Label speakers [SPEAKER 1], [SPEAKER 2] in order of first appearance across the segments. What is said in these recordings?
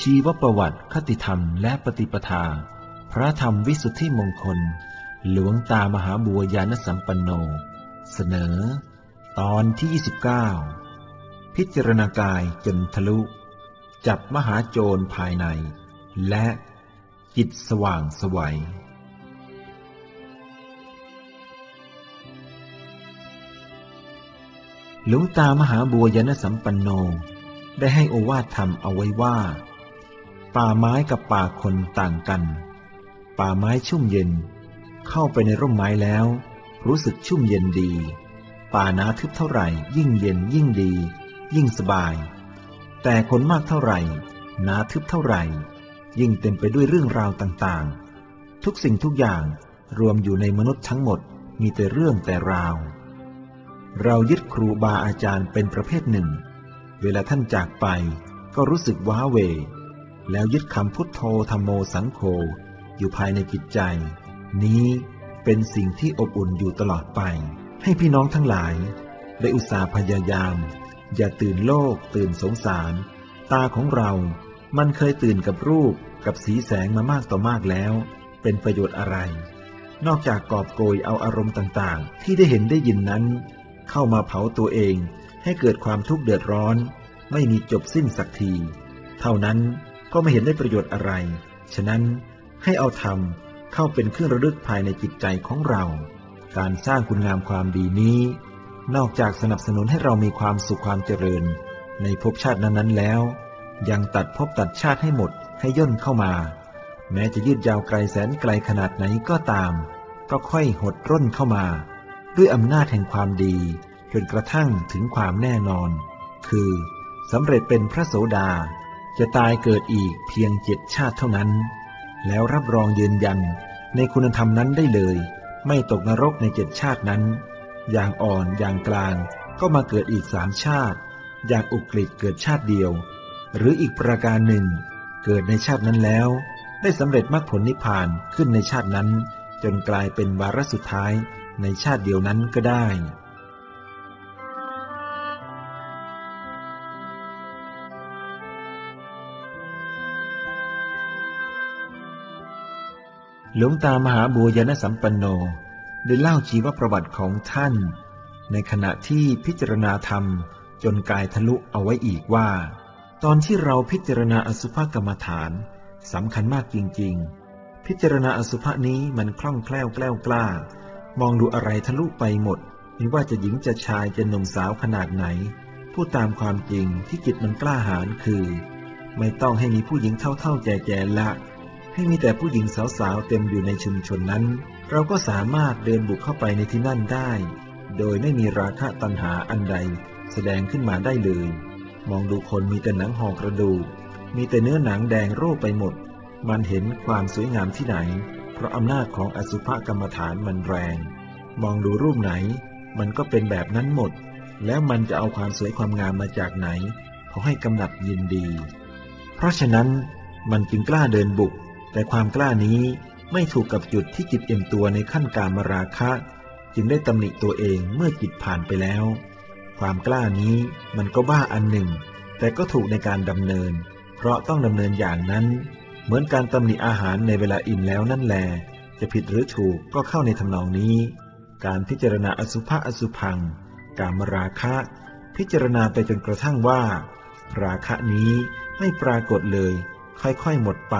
[SPEAKER 1] ชีวประวัติคติธรรมและปฏิปทา พระธรรมวิสุทธิมงคล หลวงตามหาบัวยานสัมปันโน เสนอ ตอนที่ 29 พิจารณากายจนทะลุ จับมหาโจรภายใน และจิตสว่างสวัยหลวงตามหาบัวยานสัมปันโน ได้ให้โอวาทธรรมเอาไว้ว่า ป่าไม้กับป่าคนต่างกัน ป่าไม้ชุ่มเย็น เข้าไปในร่มไม้แล้ว รู้สึกชุ่มเย็นดี ป่านาทึบเท่าไหร่ ยิ่งเย็นยิ่งดี ยิ่งสบาย แต่คนมากเท่าไหร่นาทึบเท่าไหร่ ยิ่งเต็มไปด้วยเรื่องราวต่างๆ ทุกสิ่งทุกอย่างรวมอยู่ในมนุษย์ทั้งหมดมีแต่เรื่องแต่ราว เรายึดครูบาอาจารย์เป็นประเภทหนึ่ง เวลาท่านจากไปก็รู้สึกว้าเว แล้วยึดคำพุทโธธรรมโมสังโฆอยู่ภายในจิตใจ นี้เป็นสิ่งที่อบอุ่นอยู่ตลอดไป ให้พี่น้องทั้งหลาย ได้อุตสาห์พยายาม อย่าตื่นโลก ตื่นสงสาร ตาของเรา มันเคยตื่นกับรูปกับสีแสงมามากต่อมากแล้ว เป็นประโยชน์อะไร นอกจากกอบโกยเอาอารมณ์ต่างๆ ที่ได้เห็นได้ยินนั้น เข้ามาเผาตัวเอง ให้เกิดความทุกข์เดือดร้อน ไม่มีจบสิ้นสักที เท่านั้น ก็ไม่เห็นได้ประโยชน์อะไร ฉะนั้นให้เอาธรรมเข้าเป็นเครื่องระลึกภายในจิตใจของเรา การสร้างคุณงามความดีนี้ นอกจากสนับสนุนให้เรามีความสุขความเจริญ ในภพชาตินั้นๆแล้ว ยังตัดภพตัดชาติให้หมดให้ย่นเข้ามา แม้จะยืดยาวไกลแสนไกลขนาดไหนก็ตาม ก็ค่อยหดร่นเข้ามา ด้วยอำนาจแห่งความดี จนกระทั่งถึงความแน่นอน คือสำเร็จเป็นพระโสดา จะตายเกิดอีกเพียงเจ็ดชาติเท่านั้น แล้วรับรองยืนยันในคุณธรรมนั้นได้เลย ไม่ตกนรกในเจ็ดชาตินั้น อย่างอ่อนอย่างกลางก็มาเกิดอีกสามชาติ อย่างอุกฤษเกิดชาติเดียว หรืออีกประการหนึ่ง เกิดในชาตินั้นแล้ว ได้สำเร็จมรรคผลนิพพานขึ้นในชาตินั้น จนกลายเป็นวาระสุดท้ายในชาติเดียวนั้นก็ได้ หลวงตามหาบัวยานสัมปันโนได้เล่าชีวประวัติของท่าน ในขณะที่พิจารณาธรรมจนกายทะลุเอาไว้อีกว่า ตอนที่เราพิจารณาอสุภกรรมฐานสำคัญมากจริง ๆ พิจารณาอสุภะนี้มันคล่องแคล่วแกล้วกล้ามองดูอะไรทะลุไปหมด ไม่ว่าจะหญิงจะชายจะหนุ่มสาวขนาดไหน พูดตามความจริงที่จิตมันกล้าหาญคือ ไม่ต้องให้มีผู้หญิงเท่าๆแก่ๆละ ให้มีแต่ผู้หญิงสาวๆเต็มอยู่ในชุมชนนั้น เราก็สามารถเดินบุกเข้าไปในที่นั่นได้ โดยไม่มีราคะตัณหาอันใดแสดงขึ้นมาได้เลย มองดูคนมีแต่หนังห่อกระดูก มีแต่เนื้อหนังแดงโร่ไปหมด มันเห็นความสวยงามที่ไหน เพราะอำนาจของอสุภกรรมฐานมันแรง มองดูรูปไหน มันก็เป็นแบบนั้นหมด แล้วมันจะเอาความสวยความงามมาจากไหนขอให้กำหนัดยินดี เพราะฉะนั้นมันจึงกล้าเดินบุก แต่ความกล้านี้ไม่ถูกกับจุดที่จิตเอ็มตัวในขั้นการมราคะ จึงได้ตำหนิตัวเองเมื่อจิตผ่านไปแล้ว ความกล้านี้มันก็บ้าอันหนึ่ง แต่ก็ถูกในการดำเนิน เพราะต้องดำเนินอย่างนั้น เหมือนการตำหนิอาหารในเวลาอิ่มแล้วนั่นแหลจะผิดหรือถูกก็เข้าในทำนองนี้ การพิจารณาอสุภะอสุพัง การมราคะ พิจารณาไปจนกระทั่งว่า ราคะนี้ไม่ปรากฏเลย ค่อยๆหมดไป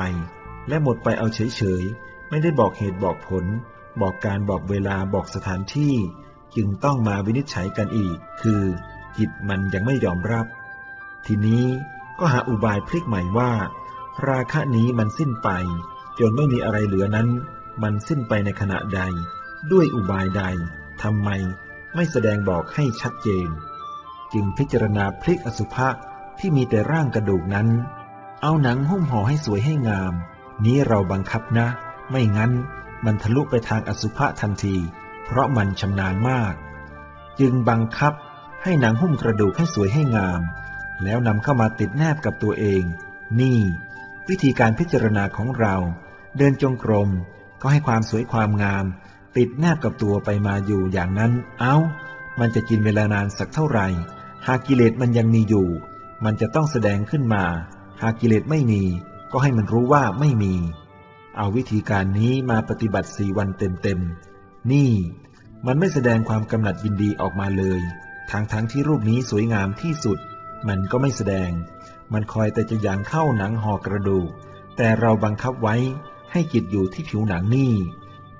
[SPEAKER 1] และหมดไปเอาเฉยๆ ไม่ได้บอกเหตุบอกผล บอกการบอกเวลาบอกสถานที่ จึงต้องมาวินิจฉัยกันอีก คือจิตมันยังไม่ยอมรับ ทีนี้ก็หาอุบายพลิกใหม่ว่า ราคะนี้มันสิ้นไป จนไม่มีอะไรเหลือนั้น มันสิ้นไปในขณะใด ด้วยอุบายใดทำไมไม่แสดงบอกให้ชัดเจน จึงพิจารณาพลิกอสุภะที่มีแต่ร่างกระดูกนั้น เอาหนังหุ้มห่อให้สวยให้งาม นี้เราบังคับนะ ไม่งั้นมันทะลุไปทางอสุภะทันที เพราะมันชำนาญมาก จึงบังคับให้หนังหุ้มกระดูกให้สวยให้งาม แล้วนำเข้ามาติดแนบกับตัวเอง นี่ วิธีการพิจารณาของเรา เดินจงกรม ก็ให้ความสวยความงาม ติดแนบกับตัวไปมาอยู่อย่างนั้น เอา้า มันจะกินเวลานานสักเท่าไหร่ หากกิเลสมันยังมีอยู่ มันจะต้องแสดงขึ้นมา หากกิเลสไม่มี ก็ให้มันรู้ว่าไม่มี เอาวิธีการนี้มาปฏิบัติสี่วันเต็มๆ นี่ มันไม่แสดงความกำหนัดยินดีออกมาเลย ทั้งทั้งที่รูปนี้สวยงามที่สุด มันก็ไม่แสดง มันคอยแต่จะยางเข้าหนังห่อกระดูก แต่เราบังคับไว้ให้จิตอยู่ที่ผิวหนังนี่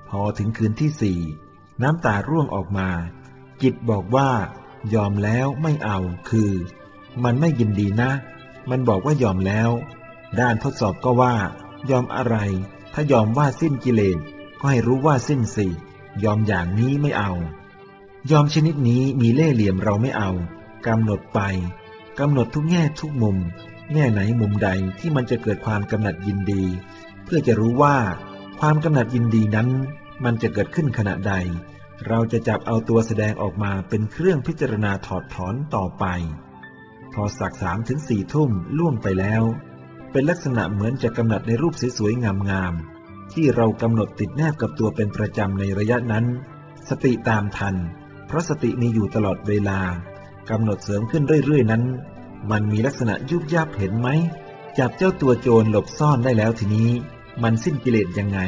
[SPEAKER 1] พอถึงคืนที่สี่น้ำตาร่วงออกมา จิตบอกว่ายอมแล้วไม่เอาคือ มันไม่ยินดีนะ มันบอกว่ายอมแล้ว ด้านทดสอบก็ว่า ยอมอะไร ถ้ายอมว่าสิ้นกิเลสก็ให้รู้ว่าสิ้นสิยอมอย่างนี้ไม่เอา ยอมชนิดนี้มีเล่ห์เหลี่ยมเราไม่เอากำหนดไปกำหนดทุกแง่ทุกมุม แง่ไหนมุมใดที่มันจะเกิดความกำหนัดยินดี เพื่อจะรู้ว่า ความกำหนัดยินดีนั้น มันจะเกิดขึ้นขณะใด เราจะจับเอาตัวแสดงออกมาเป็นเครื่องพิจารณาถอดถอนต่อไป พอสักสามถึงสี่ทุ่มล่วงไปแล้ว เป็นลักษณะเหมือนจะกำหนดในรูปสวยๆงามๆที่เรากำหนดติดแนบกับตัวเป็นประจำในระยะนั้น สติตามทัน เพราะสติมีอยู่ตลอดเวลากำหนดเสริมขึ้นเรื่อยๆนั้น มันมีลักษณะยุบยับเห็นไหมจับเจ้าตัวโจรหลบซ่อนได้แล้วทีนี้ มันสิ้นกิเลสยังไง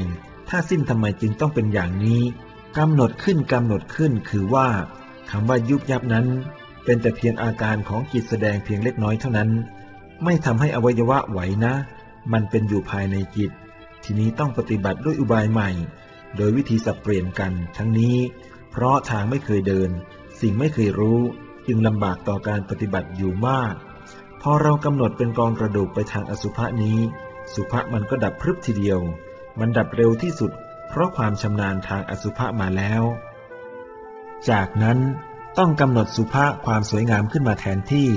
[SPEAKER 1] ถ้าสิ้นทำไมจึงต้องเป็นอย่างนี้กำหนดขึ้นกำหนดขึ้นคือว่าคำว่ายุบยับนั้น เป็นแต่เพียงอาการของจิตแสดงเพียงเล็กน้อยเท่านั้น ไม่ทำให้อวัยวะไหวนะ มันเป็นอยู่ภายในจิต ทีนี้ต้องปฏิบัติด้วยอุบายใหม่ โดยวิธีสับเปลี่ยนกันทั้งนี้ เพราะทางไม่เคยเดิน สิ่งไม่เคยรู้ จึงลำบากต่อการปฏิบัติอยู่มาก พอเรากำหนดเป็นกองกระดูกไปทางอสุภะนี้ สุภะมันก็ดับพรึบทีเดียว มันดับเร็วที่สุด เพราะความชำนาญทางอสุภะมาแล้ว จากนั้นต้องกำหนดสุภะความสวยงามขึ้นมาแทนที่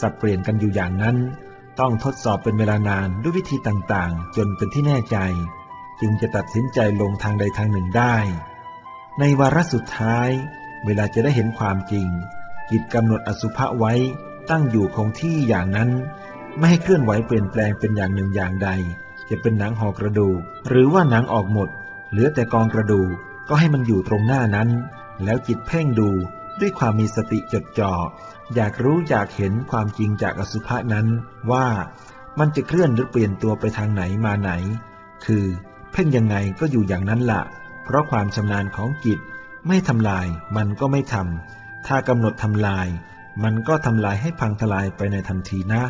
[SPEAKER 1] สับเปลี่ยนกันอยู่อย่างนั้น ต้องทดสอบเป็นเวลานานด้วยวิธีต่างๆ จนเป็นที่แน่ใจ จึงจะตัดสินใจลงทางใดทางหนึ่งได้ ในวาระสุดท้าย เวลาจะได้เห็นความจริง จิตกำหนดอสุภะไว้ตั้งอยู่คงที่อย่างนั้น ไม่ให้เคลื่อนไหวเปลี่ยนแปลงเป็นอย่างหนึ่งอย่างใด จะเป็นหนังห่อกระดูก หรือว่าหนังออกหมด เหลือแต่กองกระดูกก็ให้มันอยู่ตรงหน้านั้น แล้วจิตเพ่งดู ด้วยความมีสติจดจ่อ อยากรู้อยากเห็นความจริงจากอสุภะนั้นว่ามันจะเคลื่อนหรือเปลี่ยนตัวไปทางไหนมาไหน คือ เพ่งยังไงก็อยู่อย่างนั้นละ่ะเพราะความชำนาญของจิต ไม่ทำลายมันก็ไม่ทำ ถ้ากำหนดทำลาย มันก็ทำลายให้พังทลายไปในทันทีนะ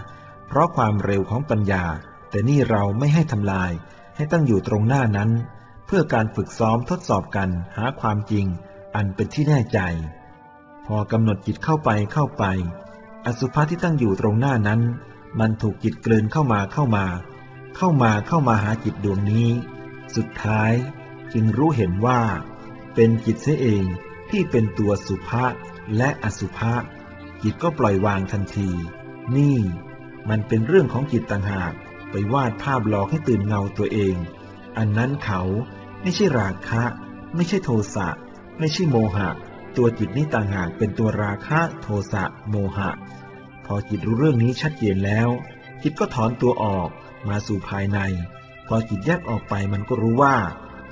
[SPEAKER 1] เพราะความเร็วของปัญญา แต่นี่เราไม่ให้ทำลาย ให้ตั้งอยู่ตรงหน้านั้น เพื่อการฝึกซ้อมทดสอบกันหาความจริง อันเป็นที่แน่ใจ พอกำหนดจิตเข้าไปเข้าไป อสุภะที่ตั้งอยู่ตรงหน้านั้น มันถูกจิตเกลืนเข้ามาเข้ามา เข้ามาเข้ามาหาจิตดวงนี้ สุดท้ายจึงรู้เห็นว่า เป็นจิตเสียเองที่เป็นตัวสุภะและอสุภะจิตก็ปล่อยวางทันที นี่ มันเป็นเรื่องของจิตต่างหากไปวาดภาพหลอกให้ตื่นเงาตัวเอง อันนั้นเขาไม่ใช่ราคะ ไม่ใช่โทสะ ไม่ใช่โมหะ ตัวจิตนี้ต่างหากเป็นตัวราคะโทสะโมหะ พอจิตรู้เรื่องนี้ชัดเจนแล้ว จิตก็ถอนตัวออกมาสู่ภายใน พอจิตแยกออกไปมันก็รู้ว่า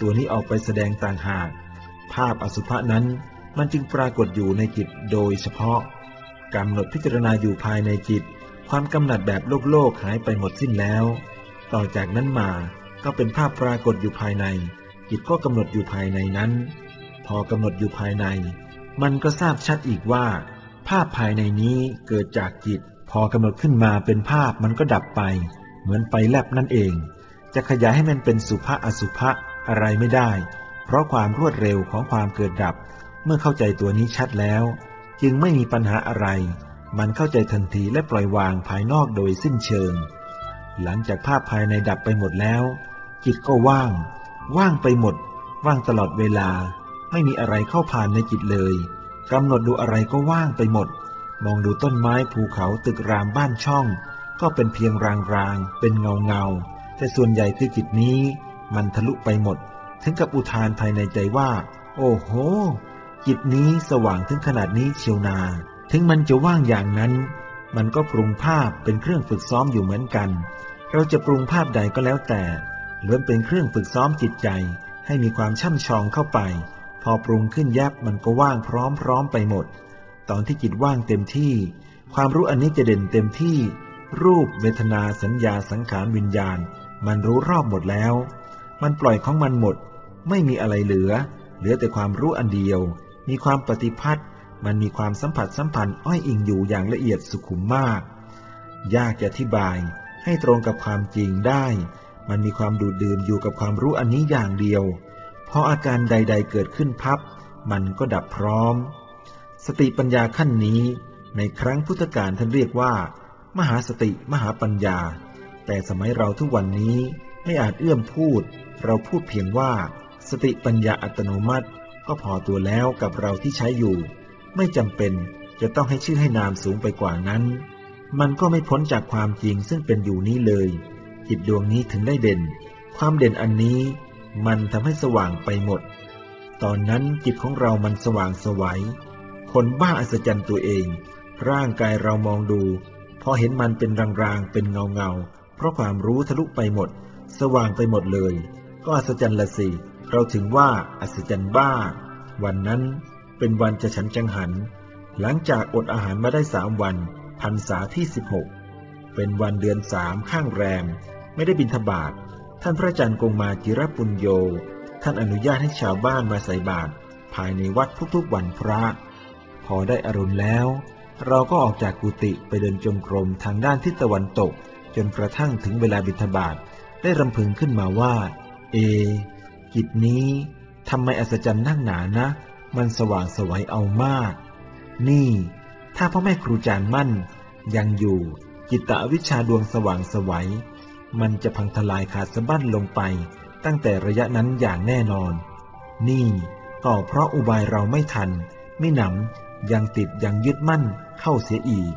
[SPEAKER 1] ตัวนี้ออกไปแสดงต่างหาก ภาพอสุภะนั้นมันจึงปรากฏอยู่ในจิตโดยเฉพาะกำหนดพิจารณาอยู่ภายในจิต ความกำหนัดแบบโลกโลกหายไปหมดสิ้นแล้ว ต่อจากนั้นมาก็เป็นภาพปรากฏอยู่ภายใน จิตก็กำหนดอยู่ภายในนั้น พอกำหนดอยู่ภายใน มันก็ทราบชัดอีกว่า ภาพภายในนี้เกิดจากจิต พอกำหนดขึ้นมาเป็นภาพมันก็ดับไป เหมือนไปแลบนั่นเอง จะขยายให้มันเป็นสุภาอสุภะอะไรไม่ได้ เพราะความรวดเร็วของความเกิดดับ เมื่อเข้าใจตัวนี้ชัดแล้ว จึงไม่มีปัญหาอะไร มันเข้าใจทันทีและปล่อยวางภายนอกโดยสิ้นเชิง หลังจากภาพภายในดับไปหมดแล้ว จิตก็ว่าง ว่างไปหมด ว่างตลอดเวลา ไม่มีอะไรเข้าผ่านในจิตเลยกำหนดดูอะไรก็ว่างไปหมด มองดูต้นไม้ภูเขาตึกรามบ้านช่อง ก็เป็นเพียงรางรางเป็นเงาเงาแต่ส่วนใหญ่คือจิตนี้ มันทะลุไปหมด ถึงกับอุทานภายในใจว่า โอ้โห จิตนี้สว่างถึงขนาดนี้เชียวนา ถึงมันจะว่างอย่างนั้น มันก็ปรุงภาพเป็นเครื่องฝึกซ้อมอยู่เหมือนกัน เราจะปรุงภาพใดก็แล้วแต่ล้วนเป็นเครื่องฝึกซ้อมจิตใจ ให้มีความช่ำชองเข้าไป อปรุงขึ้นยับมันก็ว่างพร้อมๆไปหมด ตอนที่จิตว่างเต็มที่ ความรู้อันนี้จะเด่นเต็มที่ รูปเวทนาสัญญาสังขารวิญญาณ มันรู้รอบหมดแล้ว มันปล่อยของมันหมด ไม่มีอะไรเหลือ เหลือแต่ความรู้อันเดียว มีความปฏิพัทธ์มันมีความสัมผัสสัมพันธ์อ้อยอิงอยู่อย่างละเอียดสุขุมมาก ยากจะอธิบายให้ตรงกับความจริงได้ มันมีความดูดดื่มอยู่กับความรู้อันนี้อย่างเดียว พออาการใด ๆ เกิดขึ้นพับ มันก็ดับพร้อม สติปัญญาขั้นนี้ ในครั้งพุทธกาลท่านเรียกว่า มหาสติมหาปัญญา แต่สมัยเราทุกวันนี้ไม่อาจเอื้อมพูด เราพูดเพียงว่า สติปัญญาอัตโนมัติ ก็พอตัวแล้วกับเราที่ใช้อยู่ ไม่จำเป็นจะต้องให้ชื่อให้นามสูงไปกว่านั้น มันก็ไม่พ้นจากความจริงซึ่งเป็นอยู่นี้เลยจิตดวงนี้ถึงได้เด่น ความเด่นอันนี้ มันทำให้สว่างไปหมด ตอนนั้นจิตของเรามันสว่างสวัย คนบ้าอัศจรรย์ตัวเอง ร่างกายเรามองดู พอเห็นมันเป็นรางๆ เป็นเงาเงาๆเพราะความรู้ทะลุไปหมด สว่างไปหมดเลย ก็อัศจรรย์ละสิ เราถึงว่าอัศจรรย์บ้า วันนั้นเป็นวันจะฉันจังหัน หลังจากอดอาหารมาได้สามวันพรรษาที่สิบหกเป็นวันเดือนสามข้างแรม ไม่ได้บินทบาท ท่านพระอาจารย์กงมาจิรปุญโย ท่านอนุญาตให้ชาวบ้านมาใส่บาตรภายในวัดทุกๆวันพระ พอได้อรุณแล้ว เราก็ออกจากกุฏิไปเดินจงกรมทางด้านทิศตะวันตก จนกระทั่งถึงเวลาบิณฑบาตได้รำพึงขึ้นมาว่า เอ กิจนี้ทำไมอัศจรรย์นั่งหนานะ มันสว่างสวัยเอามาก นี่ ถ้าพ่อแม่ครูจารย์มั่น ยังอยู่จิตตวิชาดวงสว่างสวัย มันจะพังทลายขาดสะบั้นลงไป ตั้งแต่ระยะนั้นอย่างแน่นอน นี่ก็เพราะอุบายเราไม่ทัน ไม่หนำยังติดยังยึดมั่นเข้าเสียอีก